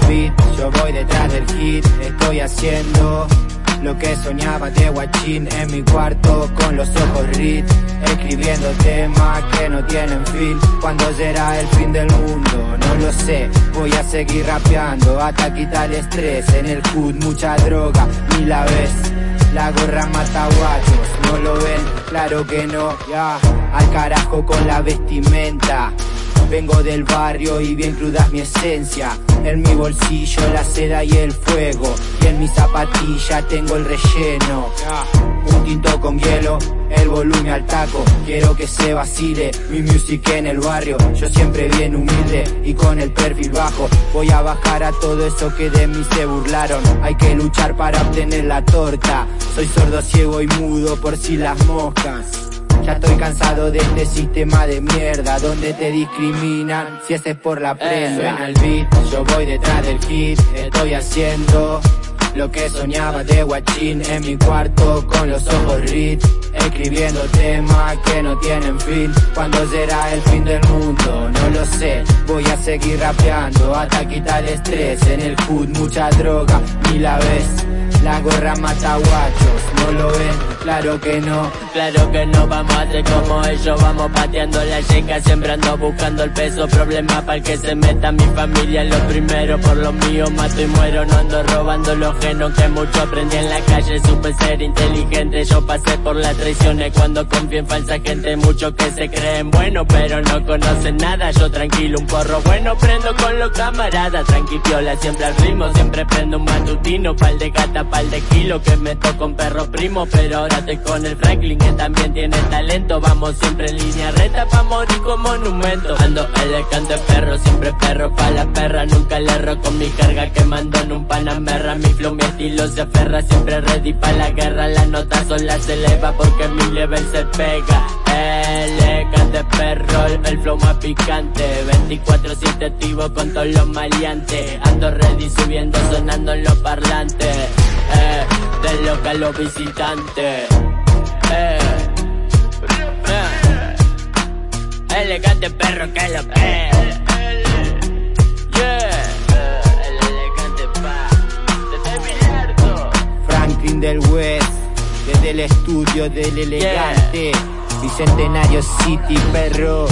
beat, yo voy detrás del hit, estoy haciendo lo que soñaba de guachín en mi cuarto con los ojos rit, escribiendo temas que no tienen fin, cuando será el fin del mundo, no lo sé, voy a seguir rapeando hasta quitar el estrés, en el hood mucha droga, ni la ves, la gorra mata guachos, no lo ven, claro que no, ya, yeah. al carajo con la vestimenta. Vengo del barrio y bien cruda mi esencia. En mi bolsillo la seda y el fuego. Y en mi zapatilla tengo el relleno. Un tinto con hielo, el volumen al taco. Quiero que se vacile mi music en el barrio. Yo siempre bien humilde y con el perfil bajo. Voy a bajar a todo eso que de mí se burlaron. Hay que luchar para obtener la torta. Soy sordo, ciego y mudo por si las moscas. Ya estoy cansado de este sistema de mierda donde te discriminan si ese es por la prenda. en el beat, yo voy detrás del hit, estoy haciendo lo que soñaba de guachín en mi cuarto con los ojos rit Escribiendo temas que no tienen fin ¿Cuándo será el fin del mundo? No lo sé Voy a seguir rapeando hasta quitar el estrés En el hood mucha droga, ni la vez la gorra mata guachos, no lo ven, claro que no Claro que no vamos a hacer como ellos Vamos pateando la yeca, sembrando, buscando el peso Problema para el que se meta mi familia Lo primero, por lo mío mato y muero No ando robando los genos que mucho aprendí en la calle Supe ser inteligente, yo pasé por las traiciones Cuando confío en falsa gente Muchos que se creen buenos pero no conocen nada Yo tranquilo, un porro bueno prendo con los camaradas Tranqui piola, siempre al ritmo Siempre prendo un matutino, pal de gata pal de kilo que me con perro primo Pero con el Franklin que también tiene talento. Vamos siempre en línea recta pa' morir como monumento. Ando elegante perro, siempre perro pa' la perra. Nunca le erro con mi carga que mando en un panamerra. Mi flow, mi estilo se aferra, siempre ready pa' la guerra. La nota sola se eleva porque mi level se pega. Elegante perro, el flow más picante. 24-7 activo con todos los maleantes. Ando ready subiendo, sonando en los parlantes. Eh, de lo que los visitantes. Eh, eh, elegante perro que lo que. Yeah. El elegante pa. Franklin del West, desde el estudio del elegante. Bicentenario City, perro.